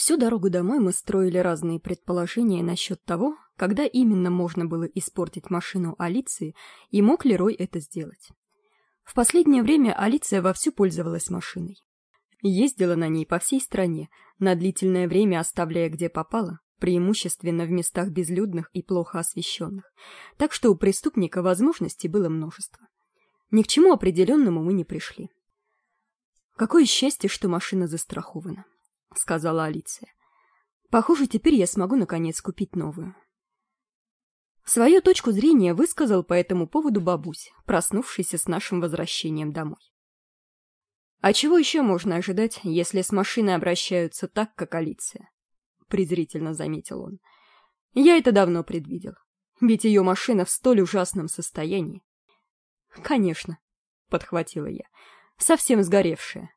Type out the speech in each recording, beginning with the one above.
Всю дорогу домой мы строили разные предположения насчет того, когда именно можно было испортить машину Алиции и мог ли Рой это сделать. В последнее время Алиция вовсю пользовалась машиной. Ездила на ней по всей стране, на длительное время оставляя где попало, преимущественно в местах безлюдных и плохо освещенных, так что у преступника возможностей было множество. Ни к чему определенному мы не пришли. «Какое счастье, что машина застрахована», — сказала Алиция. «Похоже, теперь я смогу, наконец, купить новую». Свою точку зрения высказал по этому поводу бабусь, проснувшийся с нашим возвращением домой. «А чего еще можно ожидать, если с машиной обращаются так, как Алиция?» — презрительно заметил он. «Я это давно предвидел. Ведь ее машина в столь ужасном состоянии». «Конечно», — подхватила я, — «совсем сгоревшая».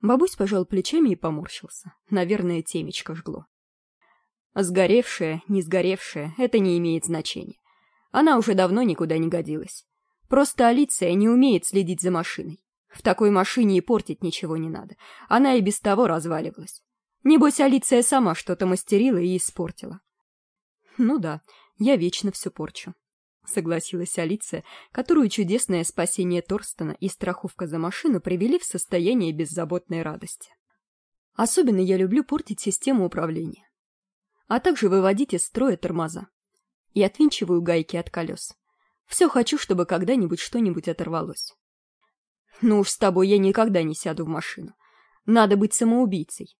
Бабусь пожал плечами и поморщился. Наверное, темечко жгло. Сгоревшая, не сгоревшая — это не имеет значения. Она уже давно никуда не годилась. Просто Алиция не умеет следить за машиной. В такой машине и портить ничего не надо. Она и без того разваливалась. Небось, Алиция сама что-то мастерила и испортила. Ну да, я вечно все порчу. Согласилась Алиция, которую чудесное спасение Торстона и страховка за машину привели в состояние беззаботной радости. Особенно я люблю портить систему управления а также выводить из строя тормоза. И отвинчиваю гайки от колес. Все хочу, чтобы когда-нибудь что-нибудь оторвалось. Ну уж с тобой я никогда не сяду в машину. Надо быть самоубийцей.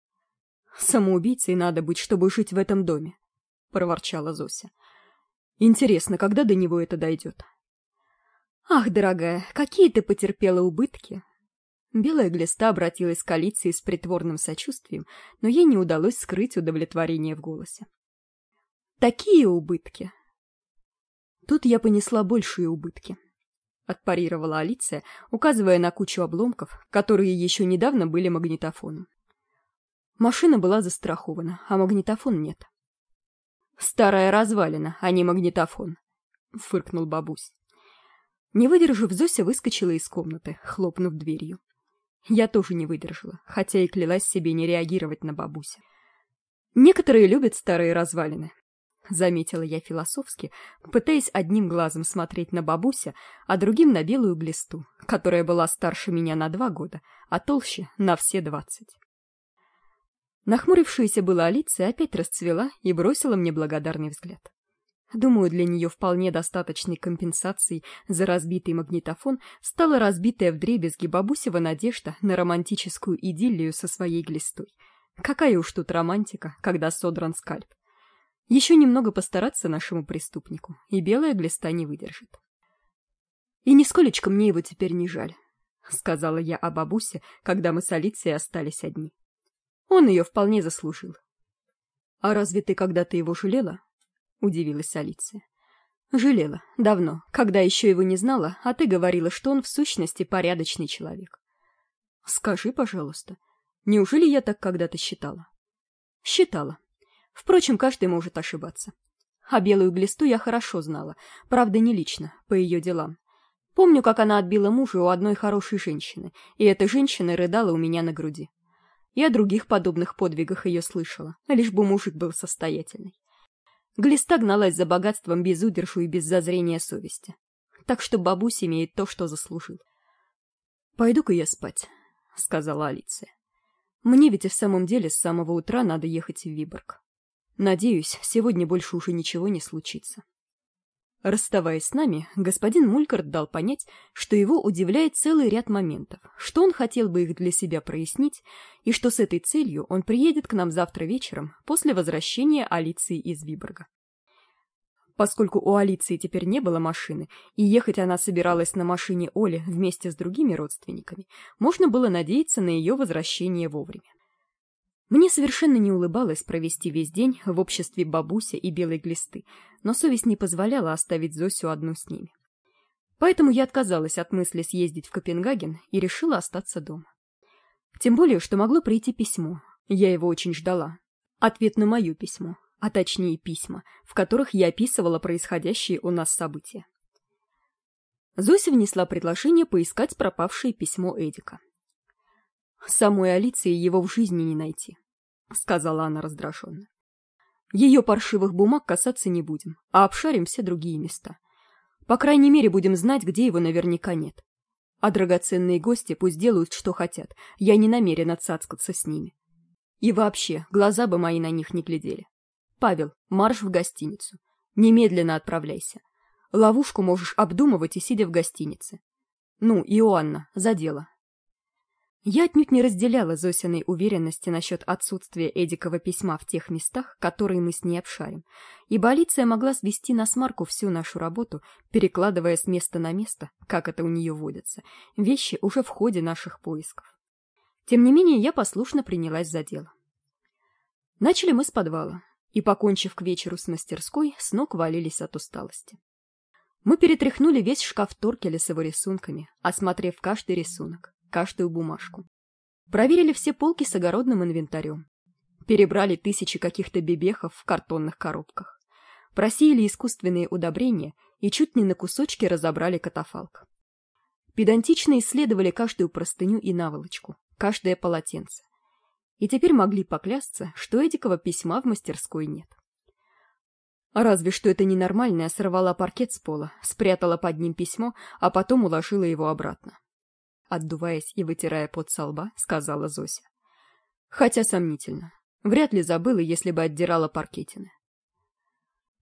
Самоубийцей надо быть, чтобы жить в этом доме, — проворчала Зося. Интересно, когда до него это дойдет? Ах, дорогая, какие ты потерпела убытки, Белая глиста обратилась к Алиции с притворным сочувствием, но ей не удалось скрыть удовлетворение в голосе. «Такие убытки!» «Тут я понесла большие убытки», — отпарировала Алиция, указывая на кучу обломков, которые еще недавно были магнитофоном. Машина была застрахована, а магнитофон нет. «Старая развалина, а не магнитофон», — фыркнул бабусь. Не выдержав, Зося выскочила из комнаты, хлопнув дверью. Я тоже не выдержала, хотя и клялась себе не реагировать на бабуся. Некоторые любят старые развалины, заметила я философски, пытаясь одним глазом смотреть на бабуся, а другим на белую глисту, которая была старше меня на два года, а толще на все двадцать. Нахмурившаяся была Алиция опять расцвела и бросила мне благодарный взгляд. Думаю, для нее вполне достаточной компенсацией за разбитый магнитофон стала разбитая вдребезги бабусева надежда на романтическую идиллию со своей глистой. Какая уж тут романтика, когда содран скальп. Еще немного постараться нашему преступнику, и белая глиста не выдержит. И нисколечко мне его теперь не жаль, — сказала я о бабусе, когда мы с Алицией остались одни. Он ее вполне заслужил. — А разве ты когда-то его жалела? — удивилась Алиция. «Жалела. Давно. Когда еще его не знала, а ты говорила, что он в сущности порядочный человек». «Скажи, пожалуйста, неужели я так когда-то считала?» «Считала. Впрочем, каждый может ошибаться. А белую глисту я хорошо знала, правда, не лично, по ее делам. Помню, как она отбила мужа у одной хорошей женщины, и эта женщина рыдала у меня на груди. Я о других подобных подвигах ее слышала, лишь бы мужик был состоятельный. Глиста гналась за богатством без удержу и без зазрения совести. Так что бабусь имеет то, что заслужил. «Пойду-ка я спать», — сказала Алиция. «Мне ведь и в самом деле с самого утра надо ехать в Виборг. Надеюсь, сегодня больше уже ничего не случится». Расставаясь с нами, господин Мулькарт дал понять, что его удивляет целый ряд моментов, что он хотел бы их для себя прояснить, и что с этой целью он приедет к нам завтра вечером после возвращения Алиции из Виборга. Поскольку у Алиции теперь не было машины, и ехать она собиралась на машине Оли вместе с другими родственниками, можно было надеяться на ее возвращение вовремя. Мне совершенно не улыбалось провести весь день в обществе бабуся и белой глисты, но совесть не позволяла оставить Зосю одну с ними. Поэтому я отказалась от мысли съездить в Копенгаген и решила остаться дома. Тем более, что могло прийти письмо. Я его очень ждала. Ответ на мое письмо, а точнее письма, в которых я описывала происходящие у нас события. Зося внесла предложение поискать пропавшее письмо Эдика. Самой Алиции его в жизни не найти. — сказала она раздраженно. «Ее паршивых бумаг касаться не будем, а обшарим все другие места. По крайней мере, будем знать, где его наверняка нет. А драгоценные гости пусть делают, что хотят. Я не намерена цацкаться с ними. И вообще, глаза бы мои на них не глядели. Павел, марш в гостиницу. Немедленно отправляйся. Ловушку можешь обдумывать и сидя в гостинице. Ну, Иоанна, за дело. Я отнюдь не разделяла Зосиной уверенности насчет отсутствия Эдикова письма в тех местах, которые мы с ней обшарим, ибо Алиция могла свести на смарку всю нашу работу, перекладывая с места на место, как это у нее водится, вещи уже в ходе наших поисков. Тем не менее, я послушно принялась за дело. Начали мы с подвала, и, покончив к вечеру с мастерской, с ног валились от усталости. Мы перетряхнули весь шкаф Торкеля с его рисунками, осмотрев каждый рисунок, каждую бумажку. Проверили все полки с огородным инвентарем. Перебрали тысячи каких-то бебехов в картонных коробках. Просеяли искусственные удобрения и чуть не на кусочки разобрали катафалк. Педантично исследовали каждую простыню и наволочку, каждое полотенце. И теперь могли поклясться, что Эдикова письма в мастерской нет. Разве что это ненормальная сорвала паркет с пола, спрятала под ним письмо, а потом уложила его обратно отдуваясь и вытирая пот со лба, сказала Зося. Хотя сомнительно. Вряд ли забыла, если бы отдирала паркетины.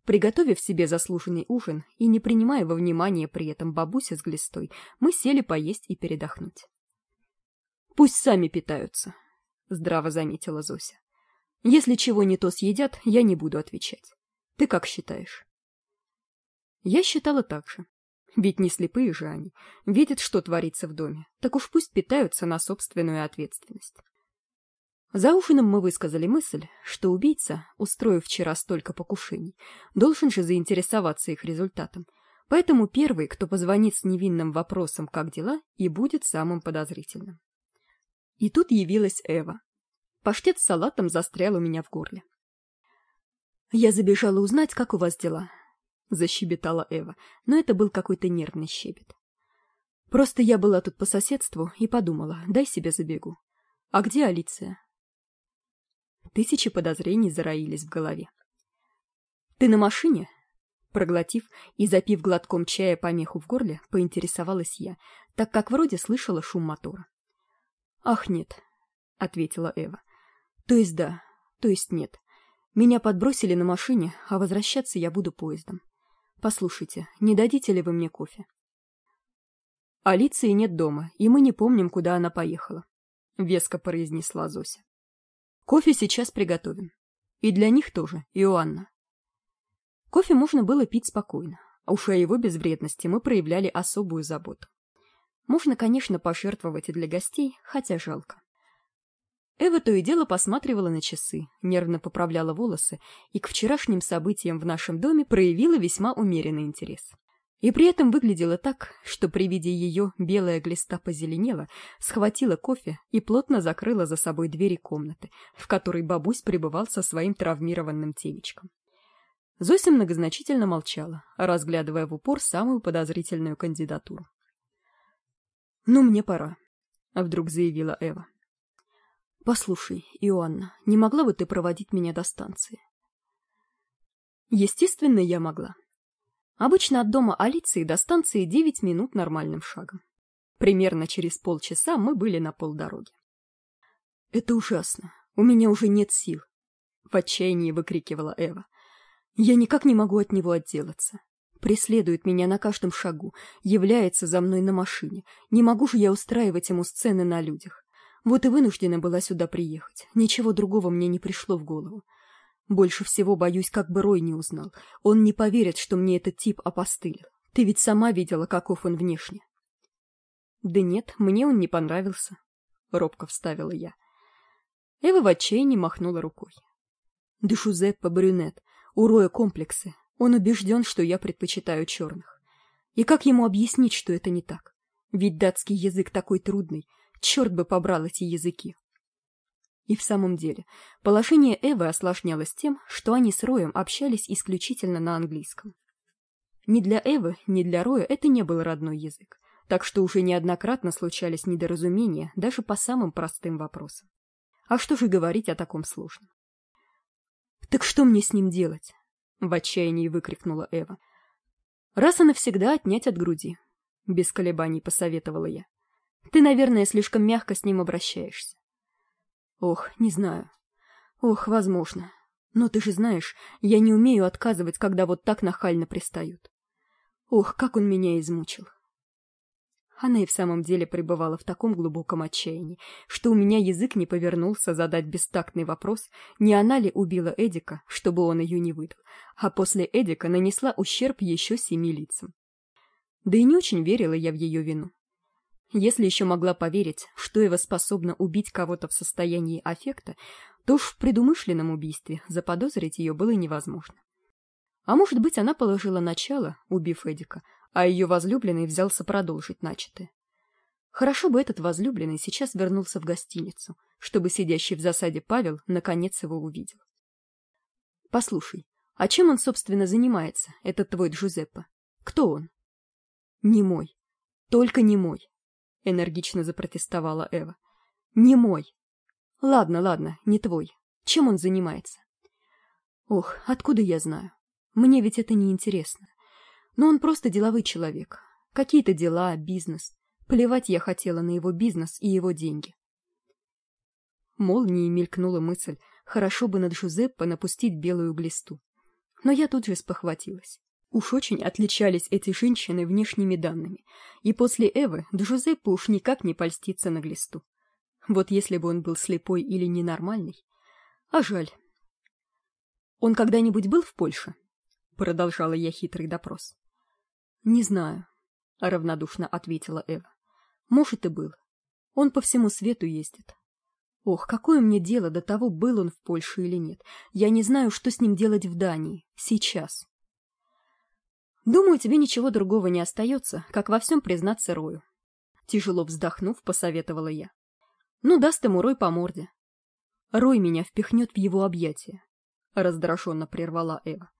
Приготовив себе заслуженный ужин и не принимая во внимание при этом бабуся с глистой, мы сели поесть и передохнуть. «Пусть сами питаются», — здраво заметила Зося. «Если чего не то съедят, я не буду отвечать. Ты как считаешь?» Я считала так же. Ведь не слепые же они, видят, что творится в доме, так уж пусть питаются на собственную ответственность. За ужином мы высказали мысль, что убийца, устроив вчера столько покушений, должен же заинтересоваться их результатом, поэтому первый, кто позвонит с невинным вопросом «как дела?» и будет самым подозрительным. И тут явилась Эва. Паштет с салатом застрял у меня в горле. «Я забежала узнать, как у вас дела», — защебетала Эва, но это был какой-то нервный щебет. «Просто я была тут по соседству и подумала, дай себе забегу. А где Алиция?» Тысячи подозрений зароились в голове. «Ты на машине?» Проглотив и запив глотком чая помеху в горле, поинтересовалась я, так как вроде слышала шум мотора. «Ах, нет», — ответила Эва. «То есть да, то есть нет. Меня подбросили на машине, а возвращаться я буду поездом. Послушайте, не дадите ли вы мне кофе? Алиции нет дома, и мы не помним, куда она поехала. Веско произнесла Зося. Кофе сейчас приготовим. И для них тоже, Иоанна. Кофе можно было пить спокойно, а уж о его безвредности мы проявляли особую заботу. Можно, конечно, пожертвовать и для гостей, хотя жалко. Эва то и дело посматривала на часы, нервно поправляла волосы и к вчерашним событиям в нашем доме проявила весьма умеренный интерес. И при этом выглядела так, что при виде ее белая глиста позеленела, схватила кофе и плотно закрыла за собой двери комнаты, в которой бабусь пребывал со своим травмированным темечком. Зося многозначительно молчала, разглядывая в упор самую подозрительную кандидатуру. «Ну, мне пора», — вдруг заявила Эва. Послушай, Иоанна, не могла бы ты проводить меня до станции? Естественно, я могла. Обычно от дома Алиции до станции девять минут нормальным шагом. Примерно через полчаса мы были на полдороги. Это ужасно. У меня уже нет сил. В отчаянии выкрикивала Эва. Я никак не могу от него отделаться. Преследует меня на каждом шагу, является за мной на машине. Не могу же я устраивать ему сцены на людях. Вот и вынуждена была сюда приехать. Ничего другого мне не пришло в голову. Больше всего боюсь, как бы Рой не узнал. Он не поверит, что мне этот тип опостылил. Ты ведь сама видела, каков он внешне. Да нет, мне он не понравился. Робко вставила я. Эва в отчаянии махнула рукой. Да Шузеппе брюнет. У Роя комплексы. Он убежден, что я предпочитаю черных. И как ему объяснить, что это не так? Ведь датский язык такой трудный, Черт бы побрал эти языки. И в самом деле, положение Эвы осложнялось тем, что они с Роем общались исключительно на английском. Ни для Эвы, ни для Роя это не был родной язык, так что уже неоднократно случались недоразумения даже по самым простым вопросам. А что же говорить о таком сложном? «Так что мне с ним делать?» — в отчаянии выкрикнула Эва. «Раз и навсегда отнять от груди», — без колебаний посоветовала я. «Ты, наверное, слишком мягко с ним обращаешься». «Ох, не знаю. Ох, возможно. Но ты же знаешь, я не умею отказывать, когда вот так нахально пристают. Ох, как он меня измучил. Она и в самом деле пребывала в таком глубоком отчаянии, что у меня язык не повернулся задать бестактный вопрос, не она ли убила Эдика, чтобы он ее не выдал, а после Эдика нанесла ущерб еще семи лицам. Да и не очень верила я в ее вину. Если еще могла поверить, что Эва способна убить кого-то в состоянии аффекта, то уж в предумышленном убийстве заподозрить ее было невозможно. А может быть, она положила начало, убив Эдика, а ее возлюбленный взялся продолжить начатое. Хорошо бы этот возлюбленный сейчас вернулся в гостиницу, чтобы сидящий в засаде Павел наконец его увидел. Послушай, а чем он, собственно, занимается, этот твой Джузеппе? Кто он? Не мой. Только не мой энергично запротестовала эва не мой. Ладно ладно не твой. Чем он занимается? Ох откуда я знаю? Мне ведь это не интересно но он просто деловой человек. Какие то дела бизнес. Плевать я хотела на его бизнес и его деньги. Молнией мелькнула мысль хорошо бы над жузеппо напустить белую глисту. Но я тут же спохватилась Уж очень отличались эти женщины внешними данными, и после Эвы Джузеппе уж никак не польстится на глисту. Вот если бы он был слепой или ненормальный. А жаль. «Он когда-нибудь был в Польше?» — продолжала я хитрый допрос. «Не знаю», — равнодушно ответила Эва. «Может, и был. Он по всему свету ездит. Ох, какое мне дело до того, был он в Польше или нет. Я не знаю, что с ним делать в Дании. Сейчас. Думаю, тебе ничего другого не остается, как во всем признаться Рою. Тяжело вздохнув, посоветовала я. Ну, даст ему Рой по морде. Рой меня впихнет в его объятия. Раздраженно прервала Эва.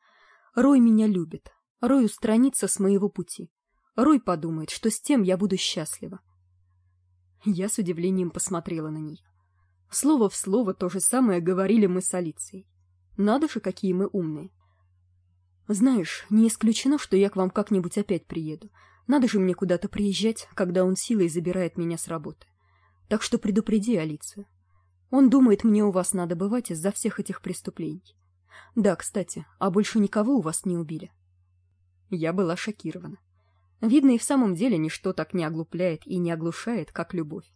Рой меня любит. Рой устранится с моего пути. Рой подумает, что с тем я буду счастлива. Я с удивлением посмотрела на нее. Слово в слово то же самое говорили мы с Алицией. Надо же, какие мы умные. Знаешь, не исключено, что я к вам как-нибудь опять приеду. Надо же мне куда-то приезжать, когда он силой забирает меня с работы. Так что предупреди Алицию. Он думает, мне у вас надо бывать из-за всех этих преступлений. Да, кстати, а больше никого у вас не убили. Я была шокирована. Видно, и в самом деле ничто так не оглупляет и не оглушает, как любовь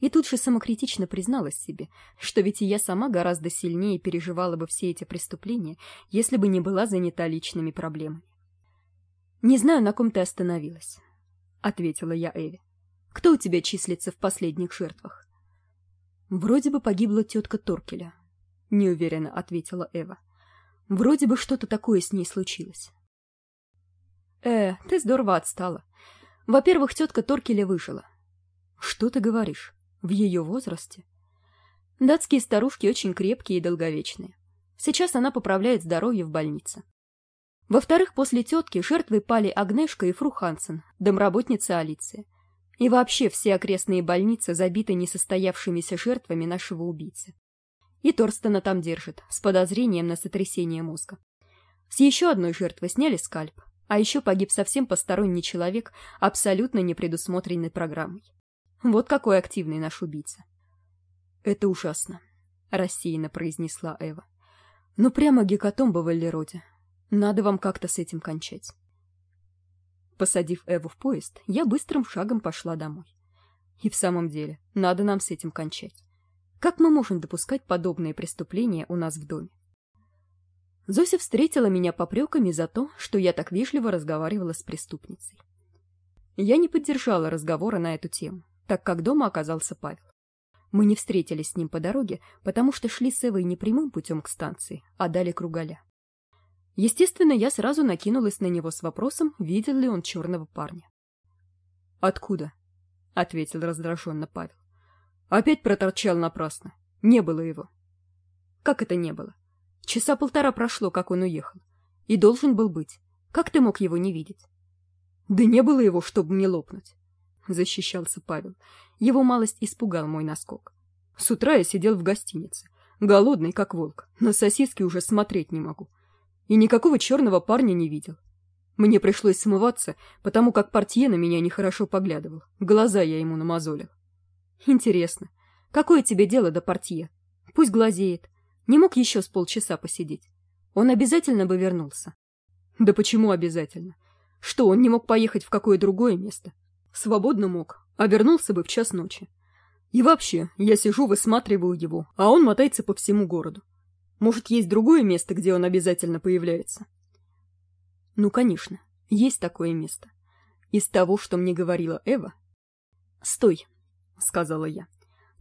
и тут же самокритично призналась себе, что ведь и я сама гораздо сильнее переживала бы все эти преступления, если бы не была занята личными проблемами. «Не знаю, на ком ты остановилась», — ответила я Эви. «Кто у тебя числится в последних жертвах?» «Вроде бы погибла тетка Торкеля», — неуверенно ответила Эва. «Вроде бы что-то такое с ней случилось». «Э, ты здорово отстала. Во-первых, тетка Торкеля выжила». «Что ты говоришь?» В ее возрасте. Датские старушки очень крепкие и долговечные. Сейчас она поправляет здоровье в больнице. Во-вторых, после тетки жертвой пали Агнешка и Фру Хансен, домработница Алиция. И вообще все окрестные больницы забиты несостоявшимися жертвами нашего убийцы. И Торстена там держит, с подозрением на сотрясение мозга. С еще одной жертвы сняли скальп, а еще погиб совсем посторонний человек, абсолютно непредусмотренной программой. Вот какой активный наш убийца. Это ужасно, рассеянно произнесла Эва. Ну прямо гекатомба в Эллероде. Надо вам как-то с этим кончать. Посадив Эву в поезд, я быстрым шагом пошла домой. И в самом деле, надо нам с этим кончать. Как мы можем допускать подобные преступления у нас в доме? Зося встретила меня попреками за то, что я так вежливо разговаривала с преступницей. Я не поддержала разговора на эту тему так как дома оказался Павел. Мы не встретились с ним по дороге, потому что шли с Эвой не прямым путем к станции, а дали кругаля. Естественно, я сразу накинулась на него с вопросом, видел ли он черного парня. «Откуда?» — ответил раздраженно Павел. «Опять проторчал напрасно. Не было его». «Как это не было? Часа полтора прошло, как он уехал. И должен был быть. Как ты мог его не видеть?» «Да не было его, чтобы мне лопнуть. — защищался Павел. Его малость испугал мой наскок. С утра я сидел в гостинице, голодный, как волк, на сосиски уже смотреть не могу. И никакого черного парня не видел. Мне пришлось смываться, потому как портье на меня нехорошо поглядывал. Глаза я ему намазолил. Интересно, какое тебе дело до портье? Пусть глазеет. Не мог еще с полчаса посидеть. Он обязательно бы вернулся. Да почему обязательно? Что, он не мог поехать в какое другое место? Свободно мог, а вернулся бы в час ночи. И вообще, я сижу, высматриваю его, а он мотается по всему городу. Может, есть другое место, где он обязательно появляется? Ну, конечно, есть такое место. Из того, что мне говорила Эва... «Стой», — сказала я.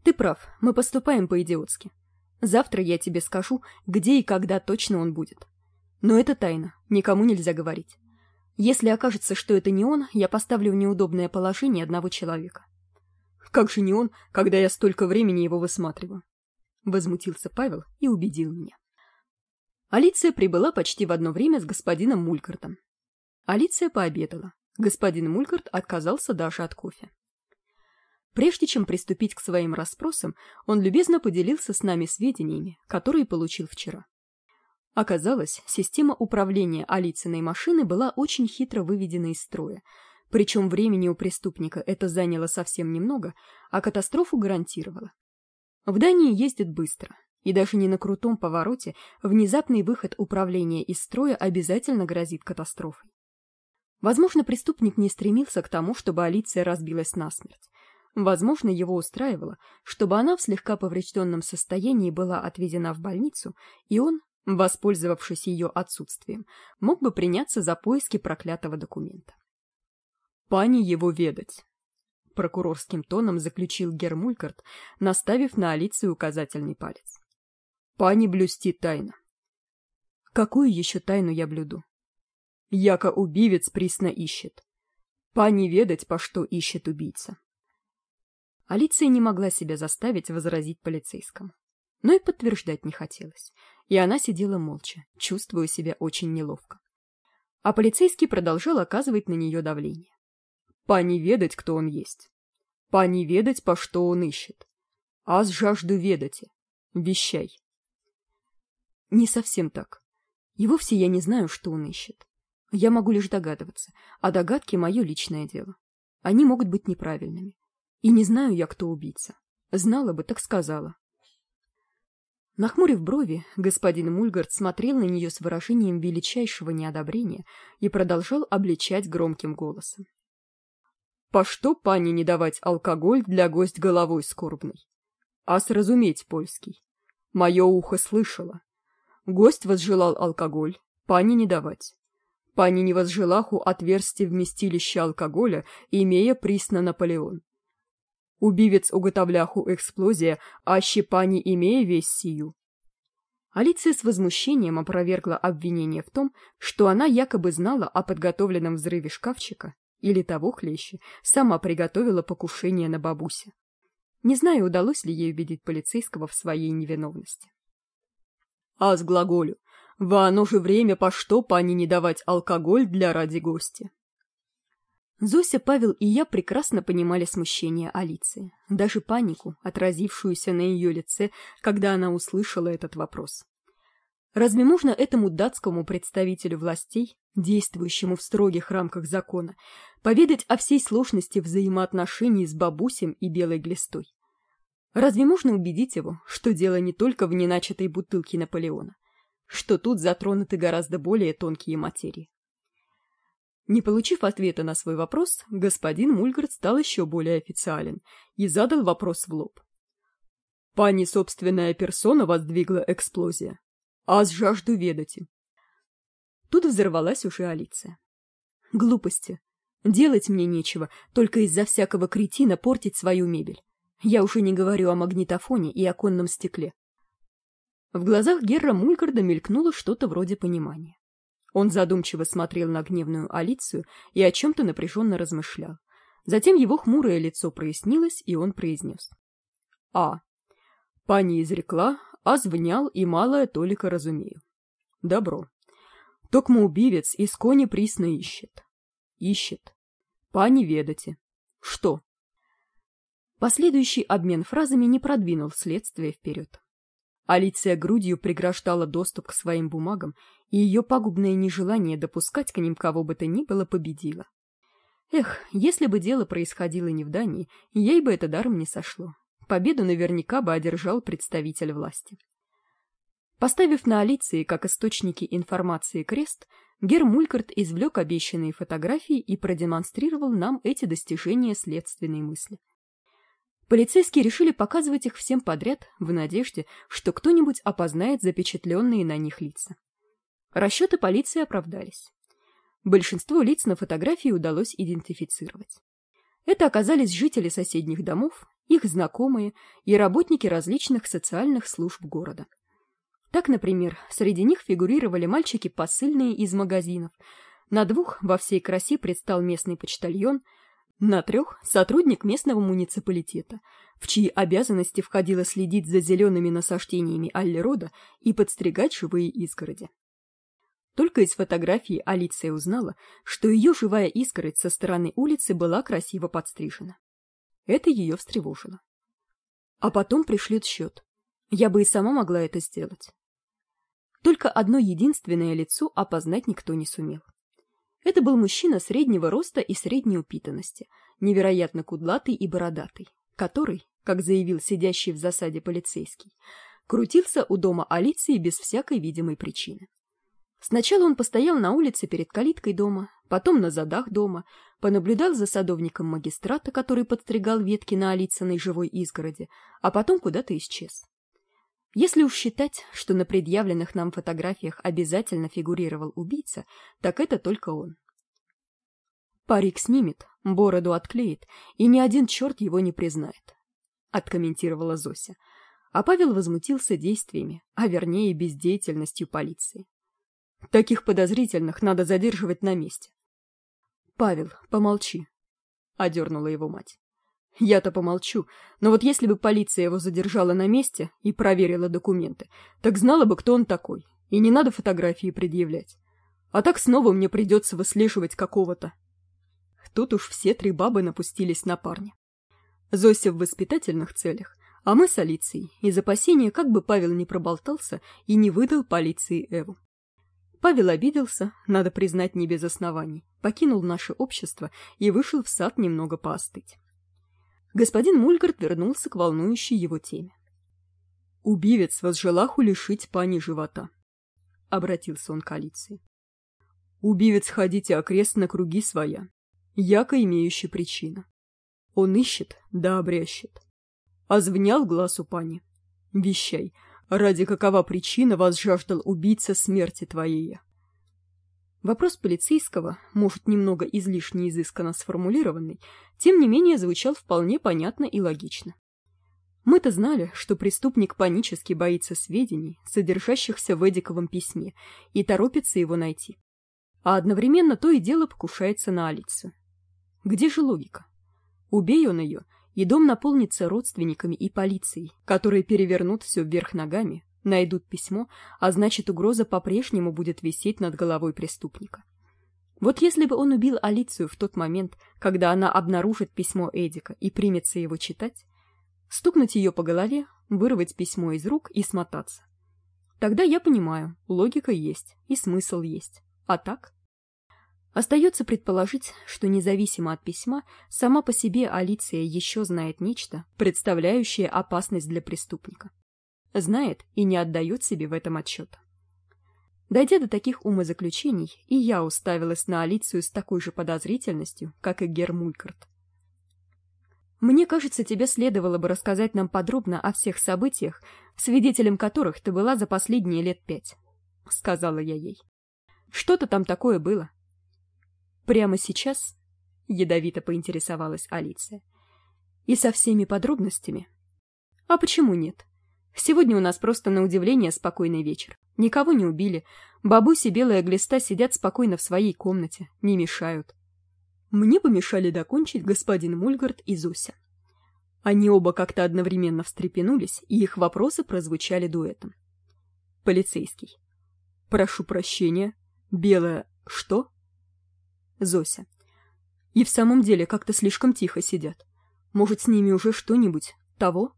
«Ты прав, мы поступаем по-идиотски. Завтра я тебе скажу, где и когда точно он будет. Но это тайна, никому нельзя говорить. Если окажется, что это не он, я поставлю в неудобное положение одного человека». «Как же не он, когда я столько времени его высматриваю?» Возмутился Павел и убедил меня. Алиция прибыла почти в одно время с господином Мулькартом. Алиция пообедала. Господин Мулькарт отказался даже от кофе. Прежде чем приступить к своим расспросам, он любезно поделился с нами сведениями, которые получил вчера. Оказалось, система управления Алицыной машины была очень хитро выведена из строя, причем времени у преступника это заняло совсем немного, а катастрофу гарантировало. В Дании ездят быстро, и даже не на крутом повороте внезапный выход управления из строя обязательно грозит катастрофой. Возможно, преступник не стремился к тому, чтобы Алиция разбилась насмерть. Возможно, его устраивало, чтобы она в слегка поврежденном состоянии была отведена в больницу, и он, воспользовавшись ее отсутствием, мог бы приняться за поиски проклятого документа. «Пани его ведать», — прокурорским тоном заключил Гермулькарт, наставив на Алицию указательный палец. Пани блюсти тайна. Какую еще тайну я блюду? Яко убивец присно ищет. Пани ведать, по что ищет убийца. Алиция не могла себя заставить возразить полицейскому. Но и подтверждать не хотелось. И она сидела молча, чувствуя себя очень неловко. А полицейский продолжал оказывать на нее давление. Пани ведать, кто он есть. Пани ведать, по что он ищет. Аз жажду ведати. Вещай. Не совсем так. И вовсе я не знаю, что он ищет. Я могу лишь догадываться, а догадки — мое личное дело. Они могут быть неправильными. И не знаю я, кто убийца. Знала бы, так сказала. Нахмурив брови, господин Мульгард смотрел на нее с выражением величайшего неодобрения и продолжал обличать громким голосом. «По что пани не давать алкоголь для гость головой скорбной? А сразуметь польский. Мое ухо слышало, Гость возжелал алкоголь, пани не давать. Пани не возжелаху отверстие вместилище алкоголя, имея присно Наполеон. Убивец уготовляху эксплозия, аще пани имея весь сию. Алиция с возмущением опровергла обвинение в том, что она якобы знала о подготовленном взрыве шкафчика, или того хлеще, сама приготовила покушение на бабусе. Не знаю, удалось ли ей убедить полицейского в своей невиновности а с глаголю «Во оно же время по что пани не давать алкоголь для ради гости». Зося, Павел и я прекрасно понимали смущение Алиции, даже панику, отразившуюся на ее лице, когда она услышала этот вопрос. Разве можно этому датскому представителю властей, действующему в строгих рамках закона, поведать о всей сложности взаимоотношений с бабусем и белой глистой? Разве можно убедить его, что дело не только в неначатой бутылке Наполеона, что тут затронуты гораздо более тонкие материи? Не получив ответа на свой вопрос, господин Мульгард стал еще более официален и задал вопрос в лоб. «Пани собственная персона воздвигла эксплозия. А с жажду ведати». Тут взорвалась уже Алиция. «Глупости. Делать мне нечего, только из-за всякого кретина портить свою мебель. Я уже не говорю о магнитофоне и оконном стекле. В глазах Герра Мулькарда мелькнуло что-то вроде понимания. Он задумчиво смотрел на гневную Алицию и о чем-то напряженно размышлял. Затем его хмурое лицо прояснилось, и он произнес. «А. Пани изрекла, а звнял и малое толика разумею. Добро. Токмо убивец из кони присно ищет. Ищет. Пани ведате. Что? Последующий обмен фразами не продвинул следствие вперед. Алиция грудью преграждала доступ к своим бумагам, ее пагубное нежелание допускать к ним кого бы то ни было победило. Эх, если бы дело происходило не в Дании, ей бы это даром не сошло. Победу наверняка бы одержал представитель власти. Поставив на Алиции как источники информации крест, Гер Мулькарт извлек обещанные фотографии и продемонстрировал нам эти достижения следственной мысли. Полицейские решили показывать их всем подряд в надежде, что кто-нибудь опознает запечатленные на них лица. Расчеты полиции оправдались. Большинство лиц на фотографии удалось идентифицировать. Это оказались жители соседних домов, их знакомые и работники различных социальных служб города. Так, например, среди них фигурировали мальчики посыльные из магазинов. На двух во всей красе предстал местный почтальон, на трех — сотрудник местного муниципалитета, в чьи обязанности входило следить за зелеными насаждениями Аллерода и подстригать живые изгороди. Только из фотографии Алиция узнала, что ее живая изгородь со стороны улицы была красиво подстрижена. Это ее встревожило. А потом пришлют счет. Я бы и сама могла это сделать. Только одно единственное лицо опознать никто не сумел. Это был мужчина среднего роста и средней упитанности, невероятно кудлатый и бородатый, который, как заявил сидящий в засаде полицейский, крутился у дома Алиции без всякой видимой причины. Сначала он постоял на улице перед калиткой дома, потом на задах дома, понаблюдал за садовником магистрата, который подстригал ветки на Алицыной живой изгороди, а потом куда-то исчез. Если уж считать, что на предъявленных нам фотографиях обязательно фигурировал убийца, так это только он. Парик снимет, бороду отклеит, и ни один черт его не признает, — откомментировала Зося. А Павел возмутился действиями, а вернее бездеятельностью полиции. Таких подозрительных надо задерживать на месте. — Павел, помолчи, — одернула его мать. Я-то помолчу, но вот если бы полиция его задержала на месте и проверила документы, так знала бы, кто он такой, и не надо фотографии предъявлять. А так снова мне придется выслеживать какого-то. Тут уж все три бабы напустились на парня. Зося в воспитательных целях, а мы с Алицией, из опасения, как бы Павел не проболтался и не выдал полиции Эву. Павел обиделся, надо признать не без оснований, покинул наше общество и вышел в сад немного поостыть. Господин мульгард вернулся к волнующей его теме. Убивец возжелаху лишить пани живота обратился он к алиции. Убивец ходите окрест на круги своя яко имеющий причина он ищет да обрящет. А звнял глаз у пани. Вещай ради какова причина вас жаждал убийца смерти твоей Вопрос полицейского, может, немного излишне изысканно сформулированный, тем не менее звучал вполне понятно и логично. Мы-то знали, что преступник панически боится сведений, содержащихся в Эдиковом письме, и торопится его найти. А одновременно то и дело покушается на Алицу. Где же логика? Убей он ее, дом наполнится родственниками и полицией, которые перевернут все вверх ногами, найдут письмо, а значит угроза по-прежнему будет висеть над головой преступника. Вот если бы он убил Алицию в тот момент, когда она обнаружит письмо Эдика и примется его читать, стукнуть ее по голове, вырвать письмо из рук и смотаться. Тогда я понимаю, логика есть и смысл есть. А так? Остается предположить, что независимо от письма, сама по себе Алиция еще знает нечто, представляющее опасность для преступника знает и не отдает себе в этом отчет. Дойдя до таких умозаключений, и я уставилась на Алицию с такой же подозрительностью, как и Гермулькарт. «Мне кажется, тебе следовало бы рассказать нам подробно о всех событиях, свидетелем которых ты была за последние лет пять», — сказала я ей. «Что-то там такое было». «Прямо сейчас?» — ядовито поинтересовалась Алиция. «И со всеми подробностями?» «А почему нет?» Сегодня у нас просто на удивление спокойный вечер. Никого не убили. Бабусь и белая глиста сидят спокойно в своей комнате, не мешают. Мне помешали докончить господин Мульгард и Зуся. Они оба как-то одновременно встрепенулись, и их вопросы прозвучали дуэтом. Полицейский. Прошу прощения. Белая... Что? Зося. И в самом деле как-то слишком тихо сидят. Может, с ними уже что-нибудь? Того?»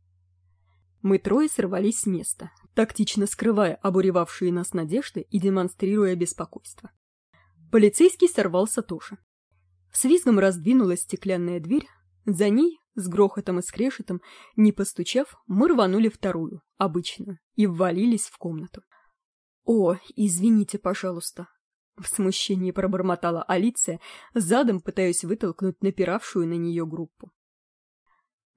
Мы трое сорвались с места, тактично скрывая обуревавшие нас надежды и демонстрируя беспокойство. Полицейский сорвался тоже. С визгом раздвинулась стеклянная дверь, за ней, с грохотом и скрешетом, не постучав, мы рванули вторую, обычную, и ввалились в комнату. «О, извините, пожалуйста!» В смущении пробормотала Алиция, задом пытаясь вытолкнуть напиравшую на нее группу.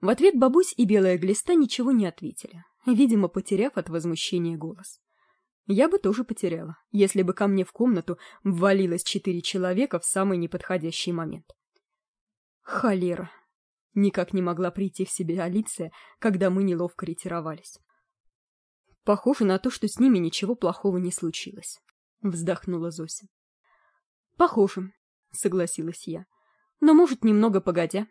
В ответ бабусь и белая глиста ничего не ответили, видимо, потеряв от возмущения голос. Я бы тоже потеряла, если бы ко мне в комнату ввалилось четыре человека в самый неподходящий момент. Холера! Никак не могла прийти в себя Алиция, когда мы неловко ретировались. Похоже на то, что с ними ничего плохого не случилось. Вздохнула Зося. Похоже, согласилась я. Но, может, немного погодя.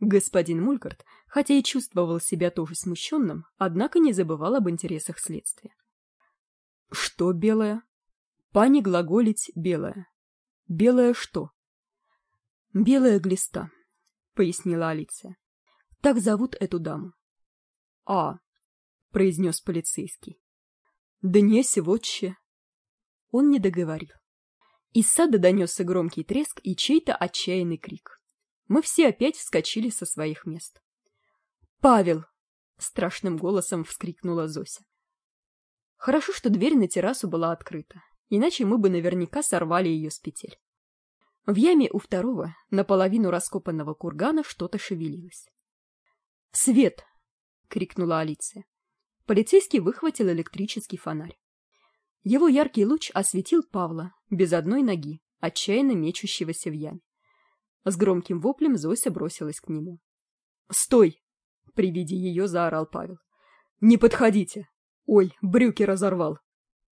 Господин Мулькарт, хотя и чувствовал себя тоже смущенным, однако не забывал об интересах следствия. Что белое? Пани глаголить белое. Белое что? Белая глиста, пояснила Алиция. Так зовут эту даму. А, произнес полицейский. Да не сегодня. Он не договорил. Из сада донесся громкий треск и чей-то отчаянный крик. Мы все опять вскочили со своих мест. «Павел!» — страшным голосом вскрикнула Зося. Хорошо, что дверь на террасу была открыта, иначе мы бы наверняка сорвали ее с петель. В яме у второго, наполовину раскопанного кургана, что-то шевелилось. «Свет!» — крикнула Алиция. Полицейский выхватил электрический фонарь. Его яркий луч осветил Павла, без одной ноги, отчаянно мечущегося в яме. С громким воплем Зося бросилась к нему. «Стой!» — при виде ее заорал Павел. «Не подходите! Ой, брюки разорвал!